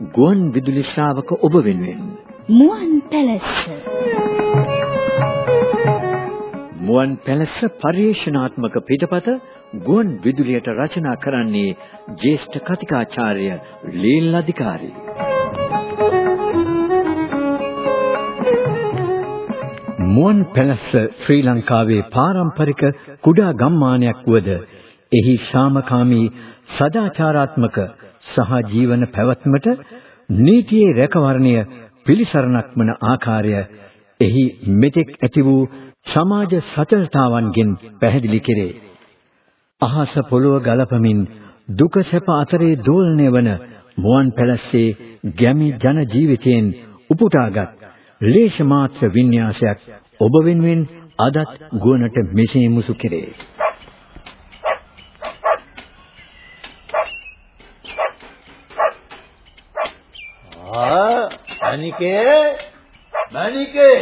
ගුවන් විදුලි ශ්‍රාවක ඔබ වෙනුවෙන්. මුවන් පැලැස්ස. මුවන් පැලැස්ස පරිශනාත්මක පිටපත ගුවන් විදුලියට රචනා කරන්නේ ජ්‍යෙෂ්ඨ කතිකාචාර්ය ලීල් අධිකාරී. මුවන් පැලැස්ස ශ්‍රී ලංකාවේ පාරම්පරික කුඩා ගම්මානයක් වුවද එහි ශාමකාමී සදාචාරාත්මක සහ ජීවන පැවැත්මට නීතියේ රැකවරණය පිළිසරණක් වන ආකාරය එහි මෙතෙක් ඇති වූ සමාජ සචලතාවන්ගෙන් පැහැදිලි කෙරේ. අහස පොළොව ගලපමින් දුක සැප අතරේ දෝලණය වන මුවන් පැලස්සේ ගැමි ජන ජීවිතයෙන් උපුටාගත් ලේෂ මාත්‍ර වින්‍යාසයක් ඔබ වෙනුවෙන් අදත් ගුවනට මෙසේ මුසු කෙරේ. ආ මණිකේ මණිකේ.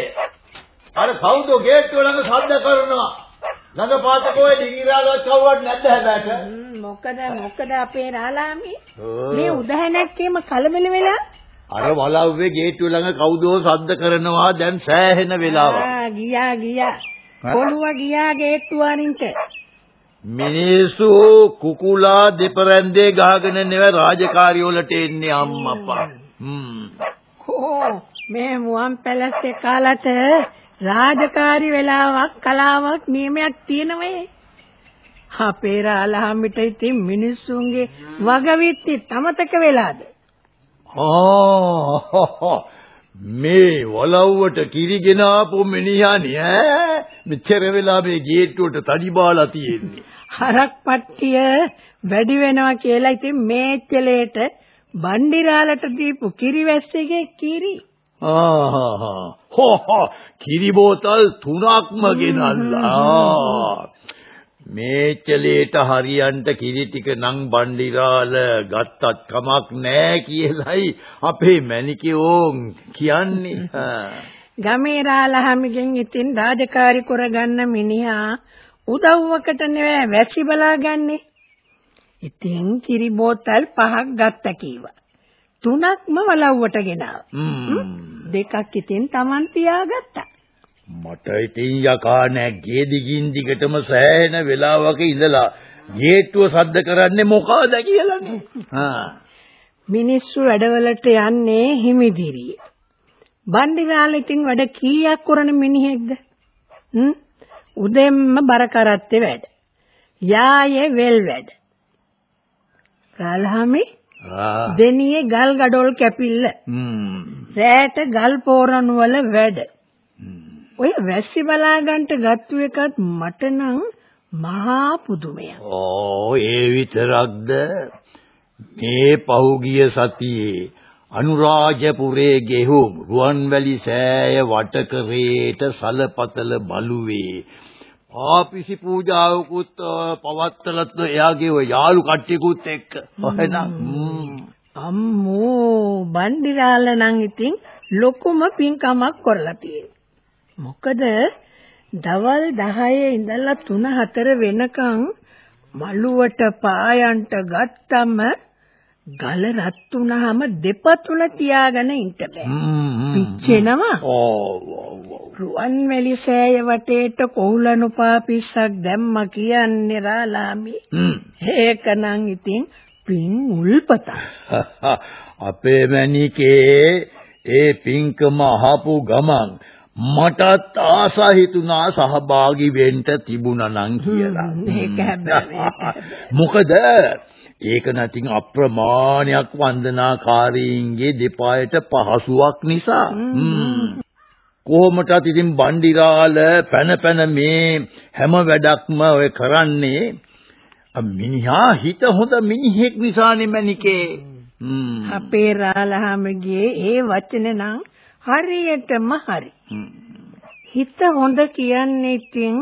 අර කවුද ගේට්ටුව ළඟ සද්ද කරනවා. ළඟ පාතකෝයේ ඩිංගිරාලවත් කවුවත් නැද්ද හැබැයි මොකද මොකද අපේ රාලාමි? මේ උදැහැණක්කේම කලබල වෙලා? අර වලව්වේ ගේට්ටුව ළඟ කවුදෝ සද්ද කරනවා දැන් සෑහෙන වෙලාවක්. ආ ගියා ගියා. පොළුව ගියා ගේට්ටුව අරින්ට මිනිස්සු කුකුලා දෙපරැන්දේ ගහගෙන නෙව රාජකාරි වලට එන්නේ අම්මපා කෝ මේ මුවන් පැලස්සේ කාලට රාජකාරි වෙලාවක් කලාවක් නියමයක් තියෙනවේ. අපේ රාලහම්මිට ඉතින් මිනිස්සුන්ගේ වගවිත්ති තමතක වෙලාද? ආ මේ වලව්වට කිරිගෙන ආපු මිනිහානේ ඈ මෙච්චර වෙලා මේ ගේට්ටුවට තඩි බාලා තියෙන්නේ. හරක් පට්ටිය වැඩි වෙනවා කියලා ඉතින් මේච්චලේට බණ්ඩිරාලට දීපු කිරිවැස්සේගේ කිරි. ආහා. හෝ හෝ. කිරි බෝතල් තුනක්ම ගෙනල්ලා. මේචලේට හරියන්ට කිරි ටික නම් බණ්ඩිරාල ගත්තත් කමක් නෑ කියලයි අපේ මැනිකෝ කියන්නේ. ගමේ රාලහමිගෙන් ඉතින් රාජකාරි කරගන්න මිනිහා උදව්වකට නෙවෙයි වැසි බලාගන්නේ ඉතින් කිරි බෝතල් පහක් ගත්ත කීවා තුනක්ම වලව්වට ගෙනාවා දෙකක් ඉතින් Taman තියාගත්තා මට ඉතින් යකා නැග්ගේ දිගින් දිගටම සෑහෙන වෙලාවක ඉඳලා ගේට්ටුව සද්ද කරන්නේ මොකද කියලානේ. හා. මිනිස්සු වැඩවලට යන්නේ හිමිදිරිය. බණ්ඩිරාල ඉතින් වැඩ කීයක් කරන මිනිහෙක්ද? හ්ම්. උදෙන්ම බර කරත්තේ වැඩ. යායේ වෙල් වැඩ. ගල්හමි දෙනියේ ගල් ගඩොල් කැපිල්ල. රැට ගල් පෝරණු වල වැඩ. ඔය වැස්සි බලාගන්ට ගත්තු එකත් මට නම් මහා පුදුමයක්. ඕ ඒ විතරක්ද මේ පහුගිය සතියේ අනුරාජපුරේ ගෙහුම් රුවන්වැලි සෑය වටකරේට සලපතල බලුවේ ආපිසි පූජාවකුත් පවත්තලත් එයාගේ ඔය යාළු කට්ටියකුත් එක්ක. එහෙනම් අම්මෝ බණ්ඩිරාල නම් ඉතින් ලොකුම පින්කමක් කරලා තියෙනවා. මොකද දවල් 10 ඉඳලා 3 4 වෙනකන් මළුවට පායන්ට ගත්තම ගල රත් වුනහම දෙපතුල තියාගෙන ඉන්න බෑ. පිච්චෙනවා. රුවන්වැලි සෑය වටේට කොහුලනු පාපිස්සක් දැම්ම කියන්නේ රාලාමි. ඒකනම් ඉතින් පින් උල්පත. අපේ මණිකේ ඒ පින්කම අහපු ගමන් මටත් ආසා හිතුණා සහභාගී වෙන්න තිබුණා නම් කියලා. මේක හැබැයි මොකද ඒක නැතිනම් අප්‍රමාණයක් වන්දනාකාරීන්ගේ දෙපායට පහසුවක් නිසා. කොහොමටත් ඉතින් බණ්ඩිරාල පැන පැන මේ හැම වැඩක්ම ඔය කරන්නේ මිනිහා හිත හොඳ මිනිහෙක් නිසානේ මණිකේ. අපේ රාලහාමගේ ඒ වචන නම් හරියටම හරි. හිත හොඳ කියන්නේ ඉතින්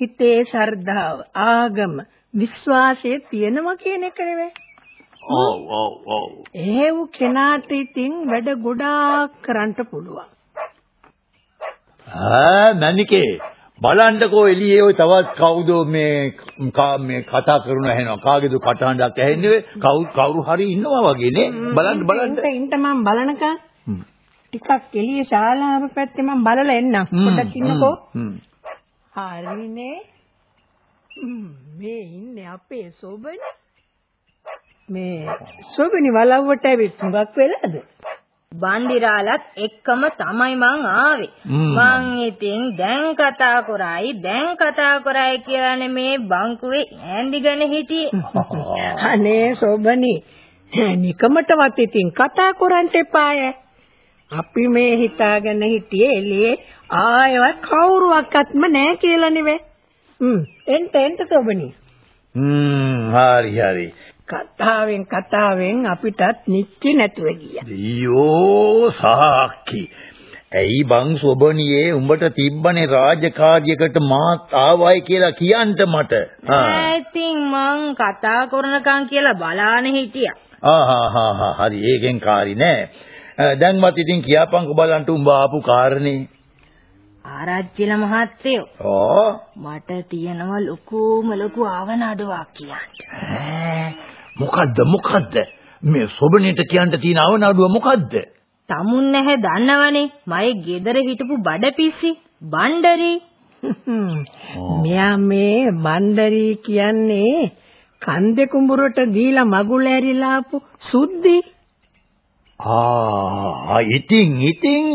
හිතේ ශ්‍රද්ධාව, ආගම, විශ්වාසය තියෙනවා කියන එක නෙවෙයි. ඔව් ඔව් ඔව්. එහෙව් කෙනාට ඉතින් වැඩ ගොඩාක් කරන්න පුළුවන්. ආ මණිකේ බලන්නකෝ එළියේ ඔය තවත් කවුද මේ මේ කතා කරන ඇහෙනවා කාගේද කටහඬක් ඇහෙන්නේ කවුරු කවුරු හරි ඉන්නවා වගේ නේ බලන්න බලන්න ඉන්න ඉන්න මම බලනකම්. ටිකක් එළියේ ශාලාව පැත්තේ මම බලලා එන්නම්. පොඩ්ඩක් ඉන්නකෝ. හරිනේ. මේ ඉන්නේ අපේ සොබනේ. මේ සොබනි වලව්වට ඇවිත් හුඟක් වෙලාද? බණ්ඩිරාලත් එක්කම තමයි මං ආවේ. මං ඉතින් දැන් කතා කරයි දැන් කතා කරයි කියලානේ මේ බංකුවේ ඈඳිගෙන හිටියේ. අනේ සොබනි. නිකමටවත් ඉතින් කතා කරන්න එපාය. අපි මේ හිතාගෙන හිටියේ එළියේ ආයෙවත් කවුරුවක්වත්ම නැහැ කියලා නෙවෙයි. හ්ම්. එන්ට එන්ට සොබනි. හ්ම් හරි හරි. කතාවෙන් කතාවෙන් අපිටත් නිච්චි නැතුව ගියා. අයියෝ සාක්කි. ඇයි බං සොබණියේ උඹට තිබ්බනේ රාජකාරියකට මාත් ආවයි කියලා කියන්න මට? ඉතින් මං කතා කරනකම් කියලා බලාන හිටියා. ආහා හරි. ඒකෙන් කාරි නෑ. දැන්වත් ඉතින් කියපන්කෝ බලන්න උඹ ආපු කාරණේ ආරච්චිල මහත්තයෝ. ඕ. මට තියෙනවා ලොකුම ලොකු ආවනඩුවක් කියන්න. මොකද්ද මොකද්ද? මේ සොබණේට කියන්න තියෙන අවනඩුව මොකද්ද? තමුන් නැහැ දන්නවනේ. මගේ ගෙදර හිටපු බඩපිස්සි බණ්ඩරි. මෙයා මේ බණ්ඩරි කියන්නේ කන්දේ කුඹුරට දීලා මගුල ඇරිලා ආපු සුද්ධි. ආ ඉතින් ඉතින්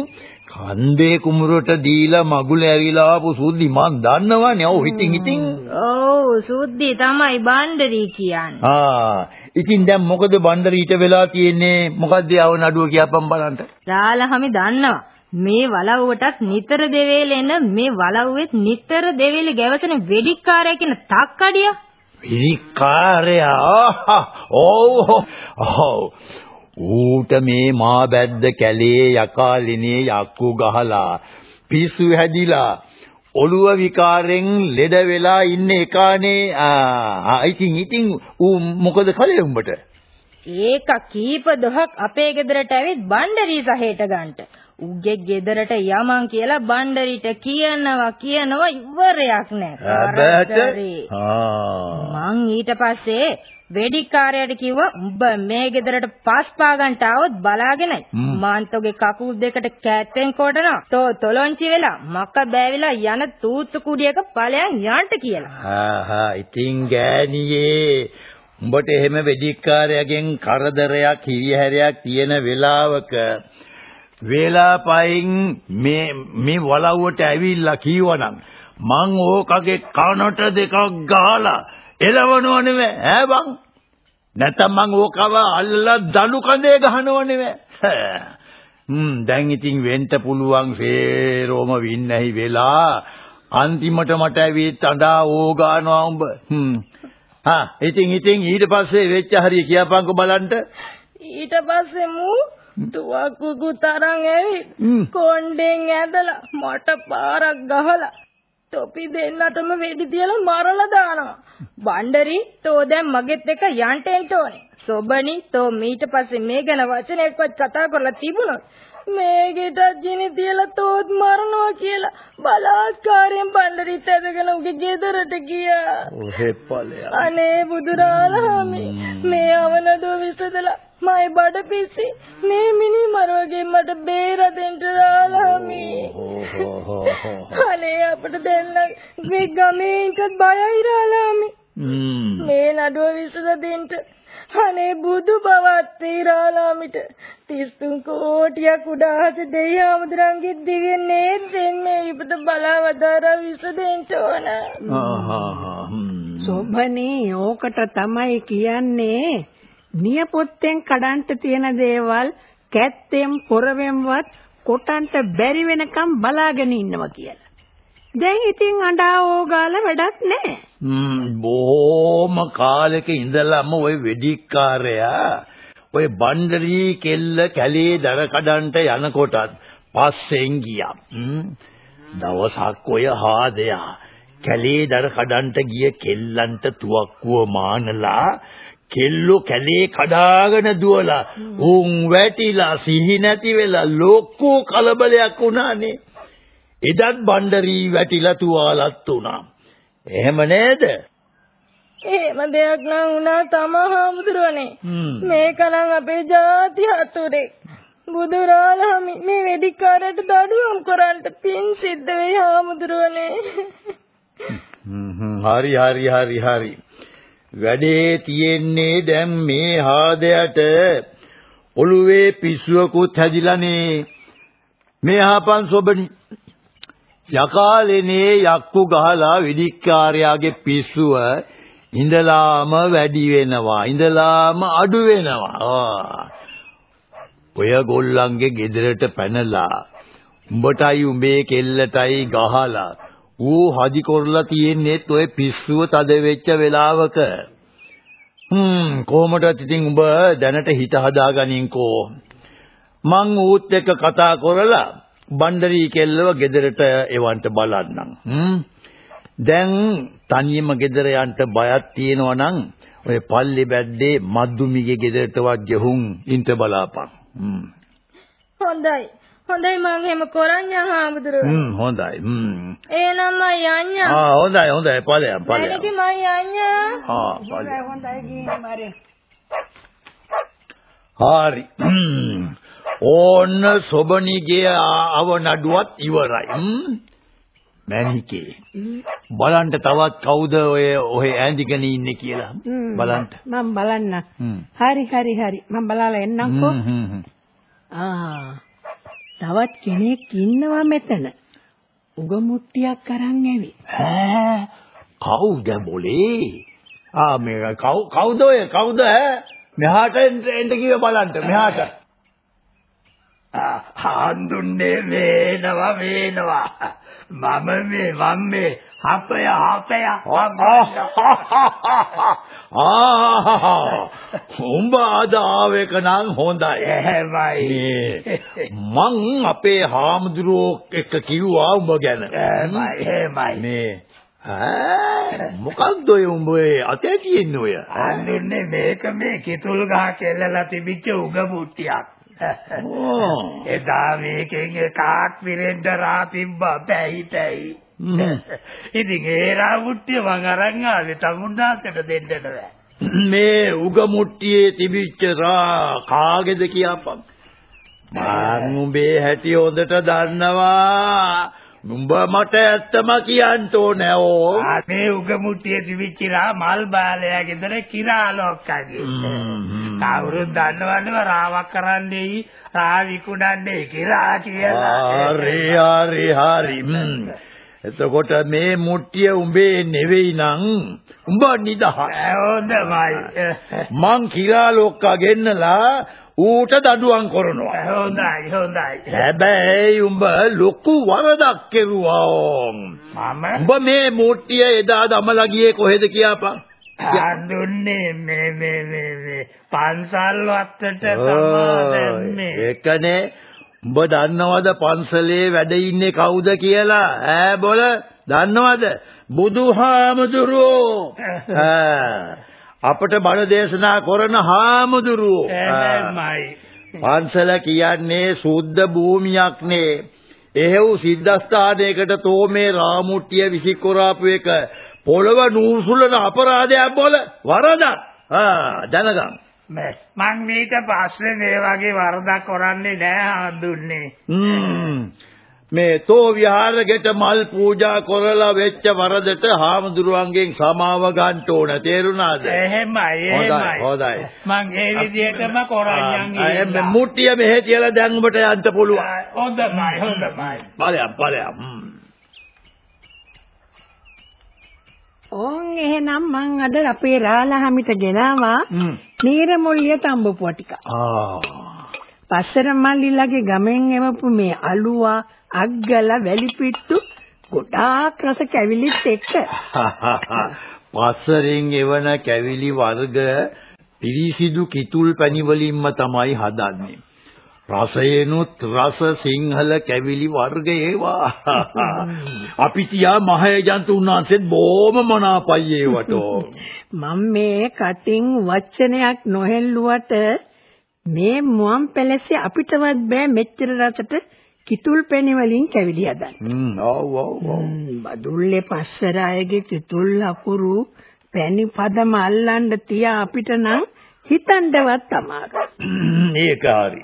කන්දේ කුමරට දීලා මගුල ඇරිලා ආපු සුද්ධි මන් දන්නවනේ. ඔව් ඉතින් ඉතින් ඔව් සුද්ධි තමයි බණ්ඩරි කියන්නේ. ආ ඉතින් දැන් මොකද බණ්ඩරීට වෙලා තියෙන්නේ? මොකද්ද යව නඩුව කියපම් බලන්න. රාලහමි දන්නවා මේ වලව්වටත් නිතර දෙවේල එන මේ වලව්වෙත් නිතර දෙවේල ගැවසෙන වෙඩික්කාරයා කියන තක්කඩිය විකාරයා ඔව් ඔව් ඌට මේ මා බැද්ද කැලේ යකාලිනේ යක්කු ගහලා පිස්සු හැදිලා ඔළුව විකාරෙන් ලෙඩ වෙලා ඉන්න එකානේ ආ ඉතින් ඉතින් ඌ මොකද කළේ උඹට ඒක කීප දොහක් අපේ ගෙදරට ඇවිත් බණ්ඩරි සහේට ගන්නට. උගේ ගෙදරට යමන් කියලා බණ්ඩරිට කියනවා කියනවා ඉවරයක් නැහැ. මං ඊට පස්සේ වෙඩික්කාරයාට කිව්වා උඹ මේ ගෙදරට පස් පාගන්ට આવොත් බලාගෙනයි. මාන්තෝගේ කකුල් දෙකට කෑත්තෙන් කොටනවා. තෝ තොලොංචි වෙලා මක බෑවිලා යන තූත්තු කුඩියක ඵලයන් යන්ට කියලා. හා හා ඉතින් ගෑණියේ උඹට එහෙම වෙදිකාරයාගෙන් කරදරයක් හිරිහැරයක් තියෙන වෙලාවක වේලාපයින් මේ මේ වලව්වට ඇවිල්ලා කීවනම් මං ඕකගේ කනට දෙකක් ගහලා එලවනව නෙවෙයි ඈ බං. නැත්තම් මං ඕකව අල්ලලා දණු කඳේ ගහනව නෙවෙයි හ්ම් දැන් ඉතින් වෙන්න පුළුවන් සේරෝම වින්නැහි වෙලා අන්තිමට මට ඇවිත් අඬා ඕගානවා උඹ. හ්ම්. හා ඉතින් ඉතින් ඊට පස්සේ වෙච්ච හරිය කියපන්කෝ බලන්න. ඊට පස්සේ මූ තුවක්කුකු තරන් ඇවිත්. කොණ්ඩෙන් ඇදලා මට පාරක් ගහලා තොපි දෙන්නටම වෙඩි තියලා මරලා දානවා. බණ්ඩරි තෝ දැන් මගෙත් එක්ක යන්ට එන්න ඕනේ. සොබනි තෝ මීට පස්සේ මේ ගැන වචනයක්වත් කතා කරලා තිබුණොත් මේකට ජිනි තියලා තෝත් මරනවා කියලා බලාත්කාරයෙන් බණ්ඩරිත් ඇදගෙන උගේ ගෙදරට ගියා. ඔහෙ ඵලයක්. අනේ බුදුරාලහාමි මේ අවනදුව විසදලා මයි බඩ පිස්සි මේ මිනි මරවගේ මට බේර දෙන්න රාලහාමි අනේ අපිට දැන් මේ ගමේ ඉන්නත් බයයි රාලහාමි හ්ම් මේ නඩුව විසද දෙන්න අනේ බුදු බවත් තීරාලාමිට 33 කෝටියක් උඩහස දෙයි ආමුදුරන්ගේ දිව්‍ය නේත්‍රෙන් මේ ඉපත බලවදාර විසදෙන්න ඕන. සොබනේ ඕකට තමයි කියන්නේ නියපොත්තෙන් කඩන්ට තියෙන දේවල් කැත්තෙන් පොරවෙන්වත් කොටන්ට බැරි වෙනකම් බලාගෙන ඉන්නවා කියලා. දැන් ඉතින් අඬා ඕගාලා වැඩක් නැහැ. හ්ම් බොහොම කාලෙක ඉඳලම ওই වෙදිකාරයා ඔය බණ්ඩරී කෙල්ල කැලේ දර කඩන්ට යනකොටත් පස්සෙන් ගියා. දවසක් ඔය හාදයා කැලේ දර කඩන්ට ගිය කෙල්ලන්ට තුවක්කුව මානලා කෙල්ලෝ කැලේ කඩාගෙන දුවලා උන් වැටිලා සිහි නැති වෙලා ලොකු කලබලයක් වුණානේ. එදත් බණ්ඩරී වැටිලා තුවාලත් වුණා. එහෙම නේද? එහෙම දෙයක් නම් වුණා තමා හාමුදුරනේ. මේකනම් අපේ ජාති හතුරේ. බුදුරාලහමි මේ වෙදිකාරයට දඩුවම් කරන්න පින් සිද්ධ වෙයි හාමුදුරනේ. හරි හරි හරි හරි. වැඩේ තියෙන්නේ දැන් මේ හාදයට ඔළුවේ පිස්සුවකුත් හැදිලානේ. මේ ආපන් සොබනි. යකාලේනේ යක්කු ගහලා විදික්කාරයාගේ පිස්සුව ඉඳලාම වැඩි වෙනවා ඉඳලාම අඩු වෙනවා. ඔය ගොල්ලන්ගේ ගෙදරට පැනලා උඹටයි උඹේ කෙල්ලටයි ගහලා ඌ හදි කරලා තියෙන්නේත් ඔය පිස්සුව තද වෙච්ච වෙලාවක. හ්ම් කොහොමදත් ඉතින් උඹ දැනට හිත හදාගනින්කෝ. මං ඌත් එක්ක කතා කරලා බණ්ඩරී කෙල්ලව ගෙදරට එවන්න බලන්නම්. හ්ම් දැන් තනියම ගෙදර යන්න බයක් තියෙනවා නම් ඔය පල්ලි බැද්දේ මද්දුමිගේ ගෙදරටවත් ගෙහුම් ඉන්න බලාපන්. හ්ම්. හොඳයි. හොඳයි මං එහෙම කරන්නම් හාමුදුරුවෝ. හ්ම් හොඳයි. හ්ම්. එහෙනම් මං යන්නම්. ආ හොඳයි හොඳයි ඵලයන් ඵලයන්. නැණිකි මං යන්නම්. ආ ඵලයන්. හොඳයි ගිහින් මරේ. හරි. ඕන්න සොබණිගේ අවනඩුවත් ඉවරයි. මැනිකේ. බලන්න තවත් කවුද ඔය ඔය ඈඳිගෙන ඉන්නේ කියලා. බලන්න. මම බලන්න. හරි හරි හරි. මම බලලා එන්නම්කෝ. ආ. තවත් කෙනෙක් ඉන්නවා මෙතන. උගමුට්ටියක් අරන් ඇවි. ඈ කවුද બોලේ? ආ මේ කවු කවුද ඔය කවුද ඈ? මෙහාට එන්න කිව්ව බලන්න මෙහාට. හඳුන්නේ වේනවා වේනවා. මම මේ මම මේ හපය හපය ආ උඹ අද ආවේක නම් හොඳයි. එහෙමයි. මං අපේ හාමුදුරුවෝ එක්ක කිව්වා උඹ ගැන. එහෙමයි එහෙමයි. මේ මොකක්ද ඔය උඹ අතේ තියෙන්නේ ඔය? හඳුන්නේ මේක මේ කිතුල් ගහ කෙල්ලලා තිබිච්ච උග මුට්ටියක් එදා මේකෙන් එකක් විරෙන්ද රා තිබ්බා පැහි පැහි. ඉතින් ඒ රා මුට්ටිය මං අරන් ආවේ තමුන්නාසට දෙන්න බෑ. මේ උග මුට්ටියේ තිබිච්ච රා කාගේද කියපන්. මං උඹේ හැටි හොඳට දන්නවා. නුඹ මට ඇත්තම කියන්න ඕනේ ඕ. මේ උග මුට්ටියේ තිබිච්ච රා මල් බාලයා ගෙදර කිරාලොක්කගේ. කවුරුත් දන්නවනේ රාවක් කරන්නේ රා විකුණන්නේ කිරා කියලා. හරි හරි හරි. එතකොට මේ මුට්ටිය උඹේ නෙවෙයි නං උඹ නිදහස්. හොඳයි. මං කිරා ලොක්කා ගෙන්නලා ඌට දඩුවම් කරනවා. හොඳයි හොඳයි. හැබැයි උඹ ලොකු වරදක් කෙරුවා. මම උඹ මේ මුට්ටිය එදා දමලා ගියේ කොහෙද කියපන්. හඳුන්නේ මේ මේ මේ මේ පන්සල් වත්තට තමයි ඒකනේ උඹ දන්නවද පන්සලේ වැඩ ඉන්නේ කවුද කියලා ඈ බොල දන්නවද බුදුහාමුදුරුවෝ අපට බණ දේශනා කරන හාමුදුරුවෝ. එහෙමයි පන්සල කියන්නේ සුද්ධ භූමියක් නේ එහෙව් සිද්ධාස්ථානයකට තෝ මේ රාමුට්ටිය විසිකරාපු එක. පොළව නූසුලන අපරාධයක් බොල වරදක්. ආ දැනගන්න. මං මේක පස්සේ මේ වගේ වරදක් කරන්නේ නෑ හඳුන්නේ මේ තෝ විහාරෙකට මල් පූජා කරලා වෙච්ච වරදට හාමුදුරුවන්ගෙන් සමාව ගන්න ඕන. තේරුණාද? එහෙමයි එහෙමයි. හොඳයි මං ඒ විදිහටම කරන්නම් එහෙම මුට්ටිය මෙහෙ තියලා දැන් ඔබට යන්න පුළුවන්. හොඳයි හොඳයි ඵලයක් ඵලයක් ඕන් එහෙනම් මං අද අපේ රාලහමිට ගෙනාවා නීරමුල්ලිය තඹපුව ටික. ආ. පස්සර මල්ලිලගේ ගමෙන් එවපු මේ අලුවා, අග්ගල, වැලිපිට්ටු ගොඩාක් රස කැවිලිත් එක්ක. පස්සරින් එවන කැවිලි වර්ග පිරිසිදු කිතුල් පැණි වලින්ම තමයි හදන්නේ. රසයෙනුත් රස සිංහල කැවිලි වර්ග ඒවා. අපි තියා මහේජන්ත උන්වහන්සේත් බොහොම මනාපයි ඒවට. මම මේ කටින් වචනයක් නොහෙල්ලුවට මේ මුවන් පැලසේ අපිටවත් බෑ මෙච්චර රසට කිතුල් පැණි වලින් කැවිලි හදන්න. හ්ම් ඔව් ඔව් ඔව්. බදුල්ලේ පස්සර අයගේ කිතුල් අකුරු පැණි පදම අල්ලන්න තියා අපිට නම් හිතන්නවත් අමාරුයි. ඒක හරි.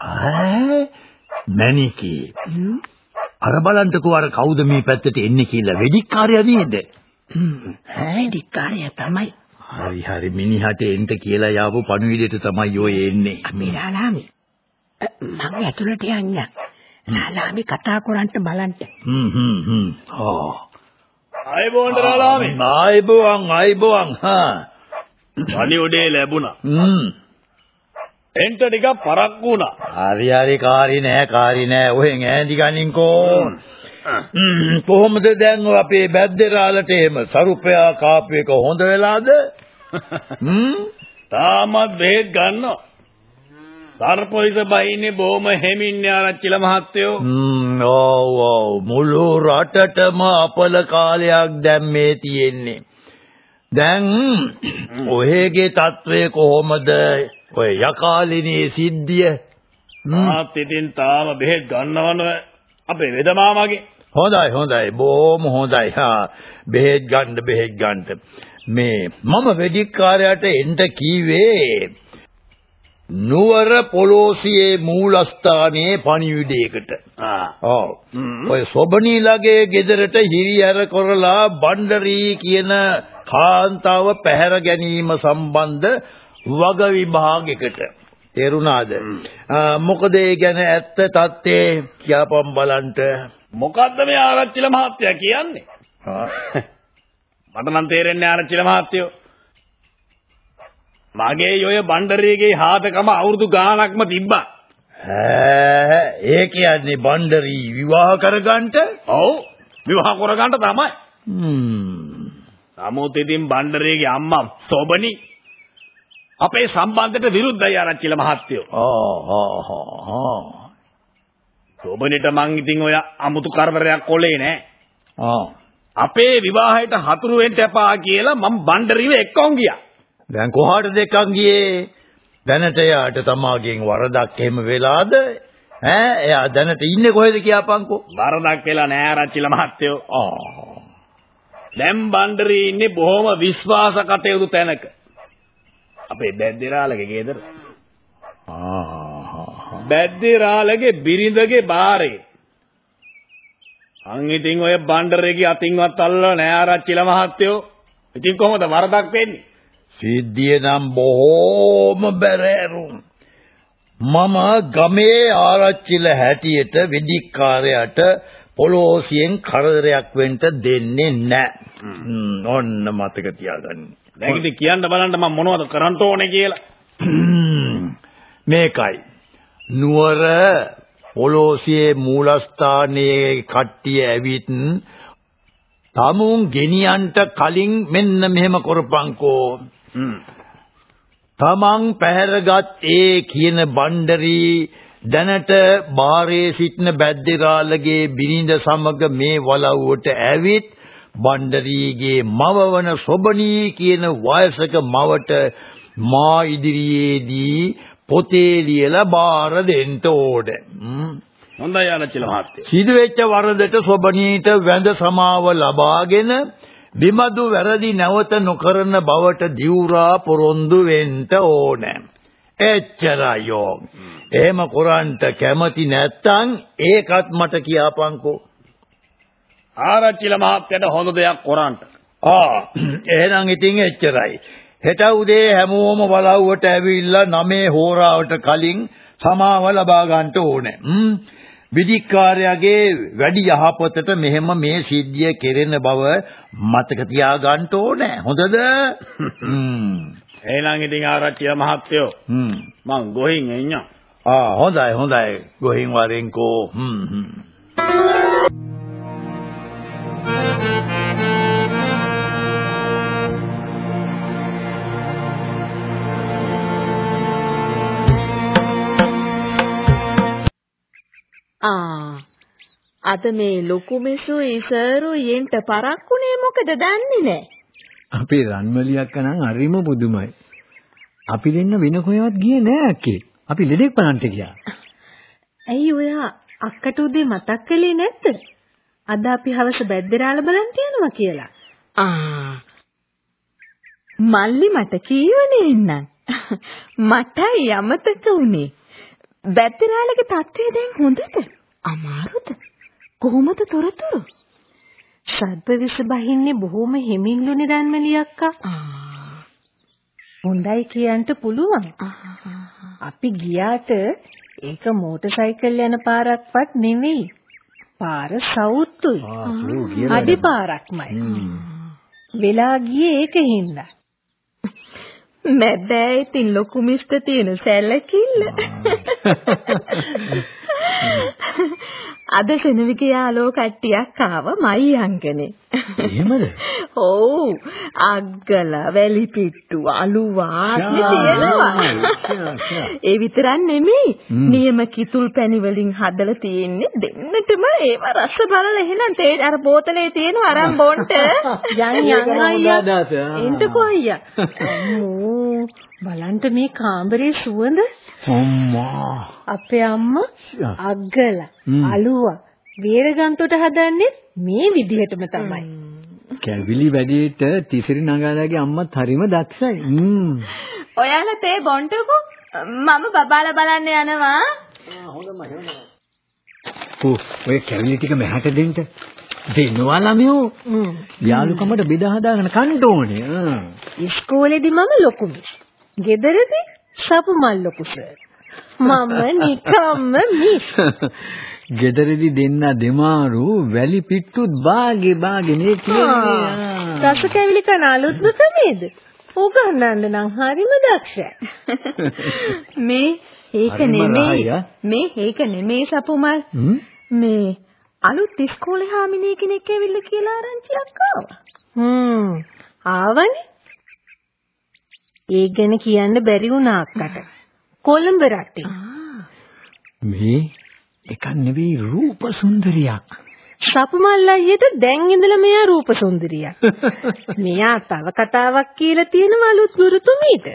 ආ මණිකී. අර බලන්නකෝ අර කවුද මේ පැත්තට එන්නේ කියලා වෙදිකාරයා නේද? හැදිකාරය තමයි. හරි හරි මිනිහට එන්න කියලා යාපු පණුවිඩයට තමයි ඔය එන්නේ. මිරාලාමි. මම ඇතුළට යන්න. නාලාමි කතා කරන්ට බලන්න. හ්ම් හ්ම් හ්ම්. ආ. ආයබෝන් දරාලාමි. ආයිබෝන් ආයිබෝන් හා. පණි උඩේ ලැබුණා. හ්ම්. එන්ට ටිකක් පරක්කු වුණා. හරි හරි කාරි නෑ කාරි නෑ ඔහෙන් ඈඳි ගනින්කෝ. හ්ම් කොහොමද දැන් අපේ බැද්දරාලට එහෙම සරුපයා කාපු එක හොඳ වෙලාද? හ්ම් තාමත් බෙහෙත් ගන්නවා. සර්පොයිස බයින්නේ බොහොම හැමින්නේ ආරච්චිල මහත්තයෝ. ඔව් ඔව් මුළු රටටම අපල කාලයක් දැන් මේ තියෙන්නේ. දැන් ඔහෙගේ තත්වය කොහොමද? ඔය යකාලිනේ සිද්ධිය. මාත් ඉතින් තාම බෙහෙත් ගන්නවන අපේ වෙද මාමගේ. හොඳයි හොඳයි බොහොම හොඳයි. හා බෙහෙත් ගන්න බෙහෙත් ගන්න. මේ මම වෙදිකාරයාට එන්න කීවේ නුවර පොලෝසියේ මූලස්ථානයේ පණිවිඩයකට. ආ. ඔය සොබනීලගේ ගෙදරට හිරිහැර කරලා බණ්ඩරී කියන කාන්තාව පැහැර ගැනීම සම්බන්ධ වග විභාගයකට. තේරුණාද? මොකද ඒ ගැන ඇත්ත තත්ත්වේ කියපම් බලන්න. මොකද්ද මේ ආරච්චිල මහත්තයා කියන්නේ? මට නම් තේරෙන්නේ ආරච්චිල මහත්තයෝ. මගේ ඔය බණ්ඩරීගේ හාදකම අවුරුදු ගාණක්ම තිබ්බා. ඈ ඒ කියන්නේ බණ්ඩරී විවාහ කරගන්නට? ඔව් විවාහ කරගන්න තමයි. හ්ම්. නමුත් ඉතින් බණ්ඩරීගේ අම්මා සොබනි අපේ සම්බන්ධයට විරුද්ධයි ආරච්චිල මහත්තයෝ. ආ සොබනිට මං ඉතින් ඔය අමුතු කරදරයක් කොලේ නෑ. ආ අපේ විවාහයට හතුරු වෙන්න එපා කියලා මම බණ්ඩරීව එක්කෝන් ගියා. දැන් කොහාටද දෙකක් ගියේ? දැනට එයාට තමාගෙන් වරදක් එහෙම වෙලාද? ඈ එයා දැනට ඉන්නේ කොහෙද කියපන්කෝ? වරදක් වෙලා නෑ ආරච්චිල මහත්තයෝ. ආ දැන් බණ්ඩරී ඉන්නේ බොහොම විශ්වාස කටයුතු තැනක. අපේ බැද්දේරාලගේ ගෙදර. ආ බැද්දේරාලගේ බිරිඳගේ බාරේ. අන් ඉතින් ඔය බණ්ඩරේගේ අතින්වත් අල්ලලා නෑ ආරච්චිල මහත්තයෝ. ඉතින් කොහොමද වරදක් වෙන්නේ? සිද්ධිය නම් බොහෝම බැරෑරුම්. මම ගමේ ආරච්චිල හැටියට වෙදිකාරයට පොලෝසියෙන් කරදරයක් වෙන්න දෙන්නේ නැහැ. ඔන්න මතක තියාගන්න. ඉතින් කියන්න බලන්න මම මොනවද කරන්න ඕනේ කියලා. මේකයි. නුවර පොලෝසියේ මූලස්ථානයේ කට්ටිය ඇවිත් තමුන් ගෙනියන්ට කලින් මෙන්න මෙහෙම කරපංකෝ. තමන් පැහැරගත් ඒ කියන බණ්ඩරී දැනට බාරේ සිටින බැද්දිරාලගේ බිරිඳ සමග මේ වලව්වට ඇවිත් බණ්ඩරීගේ මවවන සොබණී කියන වයසක මවට මා ඉදිරියේදී පොතේ ලියලා බාර දෙන්න ඕනේ. හොඳයි ආරච්චිල මහත්තයෝ. සිදුවෙච්ච වරදට සොබණීට වැඳ සමාව ලබාගෙන බිමදු වැරදි නැවත නොකරන බවට දිවුරා පොරොන්දු වෙන්න ඕනේ. එච්චරයෝ. එහෙම කරන්ට කැමති නැත්තම් ඒකත් මට කියපන්කෝ. ආරච්චිල මහත්තයට හොඳ දෙයක් කරන්න. ආ එහෙනම් ඉතින් එච්චරයි. හෙට උදේ හැමෝම බලව්වට ඇවිල්ලා නමේ හෝරාවට කලින් සමාව ලබා ගන්න ඕනේ. විධිකාරයාගේ වැඩි යහපතට මෙහෙම මේ සිද්ධිය කෙරෙන බව මතක තියාගන්න ඕනේ. හොඳද? එහෙනම් ඉතින් ආරච්චිල මහත්තයෝ. මං ගොහින් එන්නම්. ආ හොඳයි හොඳයි. ගොහින් වරෙන්කෝ. හ්ම් හ්ම්. අද මේ ලොකු මිසුයි සරුයි එන්ට පරක්කුනේ මොකද දන්නේ නැහැ. අපේ රන්මලියක් නම් හරිම පුදුමයි. අපි දෙන්න වෙන කොහෙවත් ගියේ නෑ අක්කේ. අපි ලෙඩෙක් බලන්න ගියා. ඇයි ඔයා අක්කට උදේ මතක් කළේ නැද්ද? අද අපි හවස බැද්දරාල බලන්න යනවා කියලා. ආ මල්ලි මට කීවනේ එන්නම්. මටයි අමතක වුනේ. බැද්දරාලගේ තත්ත්වය දැන් හොඳද? අමාරුද? කොහොමද තොරතුරු? සර්පවිස බහින්නේ බොහොම හිමින්ලුනේ රන්මලි අක්කා. හොඳයි කියන්න පුළුවන්. අපි ගියාට ඒක මෝටර් සයිකල් යන පාරක්වත් නෙවෙයි. පාර සවුත්තුයි. අඩි පාරක්මයි. වෙලා ගියේ ඒකින්ද. මැදෑ ඉතින් ලොකු මිස්ට තියෙන සැලකිල්ල. අද සෙනවික යාලෝ කට්ටියක් ආව මයි අංගනේ. එහෙමද? ඔව්. අග්ගල, වැලිපිට්ටු, අලුවා තියෙනවා. ඒ විතරක් නෙමෙයි. නියම කිතුල් පැණි වලින් හදලා තියෙන්නේ දෙන්නටම ඒව රස බලලා එහෙනම් තේ අර බෝතලේ තියෙන අරන් බොන්ට යන් යන් අයියා. එන්නකෝ අයියා. බලන්න මේ කාමරේ සුවඳ අම්මා අපේ අම්මා අග්ගල අලුවා වීරගන්තොට හදන්නේ මේ විදිහටම තමයි. කැවිලි වැඩේට තිසරි නගාලාගේ අම්මත් හරිම දක්ෂයි. ඔයාලා තේ බොන්ටකෝ මම බබාලා බලන්න යනවා. ඔව් ඔය කැවිලි ටික මෙහාට දෙන්න. දෙන්නවා ළමයෝ. යාළුකමට බෙදා හදාගෙන කන්න ඕනේ. ඉස්කෝලේදී මම ලොකුමි. ගෙදරදී සපු මල් ලොකු සර්. මම නිකම්ම මිස්. ගෙදරදී දෙන්න දෙමාරු වැලි පිට්ටුත් බාගේ බාගේ නේ කියන්නේ. රස කැවිලි කන අලුත්ම ක්‍රමේද? උගන්නන්න නම් හරිම දක්ෂයි. මේ ඒක නෙමෙයි. මේ ඒක නෙමෙයි සපුමල්. මේ අලුත් ඉස්කෝලේ හාමිනේ කෙනෙක් ඇවිල්ලා කියලා ආරංචියක් ආවා. හ්ම් ආවනේ. ඒ ගැන කියන්න බැරි වුණා අක්කට. කොළඹ රටේ. මේ එකක් නෙවෙයි රූප සුන්දරියක්. සපුමල් අයියට දැන් ඉඳලා මෙයා රූප සුන්දරියක්. මෙයා තව කතාවක් කියලා තියෙනවා අලුත් ගුරුතුමීට.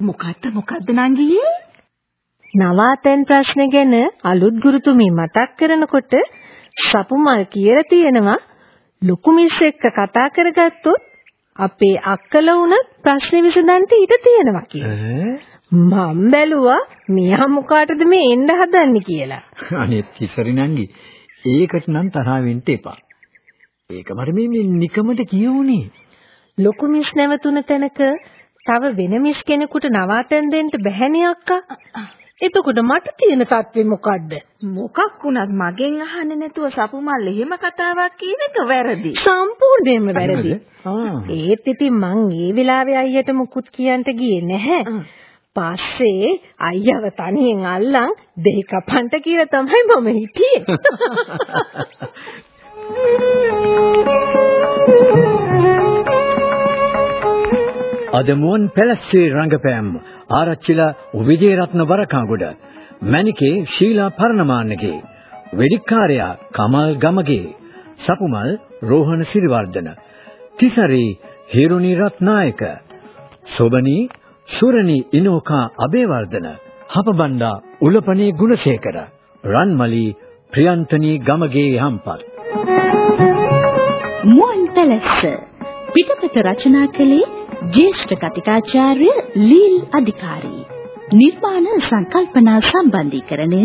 මොකද්ද මොකද්ද නංගියේ? නවාතැන් ප්‍රශ්න ගැන අලුත් ගුරුතුමී මතක් කරනකොට සපුමල් කියලා තියෙනවා ලොකු මිස් එක්ක කතා කරගත්තොත් අපේ අක්කල වුණත් ප්‍රශ්නේ විසඳන්න ඊට තියෙනවා කියලා. මම බැලුවා මෙයා මොකාටද මේ එන්න හදන්නේ කියලා. අනේ තිසරි නංගි ඒකට නම් තරහ වෙන්න එපා. ඒක මට මේ නිකමට කියවුනේ. ලොකු මිස් නැවතුන තැනක තව වෙන මිස් කෙනෙකුට නවාතැන් දෙන්න බැහැනේ අක්කා. එතකොට මට තියෙන තත්ත්වෙ මොකද්ද? මොකක් වුණත් මගෙන් අහන්නේ නැතුව සපුමල් එහෙම කතාවක් කියන එක වැරදි. සම්පූර්ණයෙන්ම වැරදි. ඒත් ඉතින් මං ඒ වෙලාවේ අයියට මුකුත් කියන්න ගියේ නැහැ. පස්සේ අයියව තනියෙන් අල්ලන් දෙහි කපන්ට කියලා තමයි මම හිටියේ. අද මුවන් පැලස්සේ රංගපෑම්. ආරච්චිලා විජේරත්න වරකාගොඩ. මණිකේ ශීලා පර්ණමාන්නගේ. වෙදිකාර්යා කමල් ගමගේ. සපුමල් රෝහණ සිරිවර්ධන. තිසරි හිරුනි රත්නායක. සොබනී සුරණි ඉනෝකා අබේවර්ධන. හපබණ්ඩා උලපනේ ගුණසේකර. රන්මලි ප්‍රියන්තනී ගමගේ හම්පත් මුවන් පැලස්ස. පිටපත රචනා කළේ ජ්‍යෙෂ්ඨ කතිකාචාර්ය ලීල් අධිකාරී. නිර්මාණ සංකල්පනා සම්බන්ධීකරණය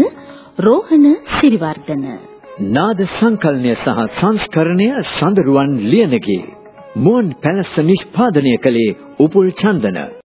රෝහණ සිරිවර්ධන. නාද සංකලනය සහ සංස්කරණය සඳරුවන් ලියනගේ. මුවන් පැලස්ස නිෂ්පාදනය කළේ උපුල් චන්දන.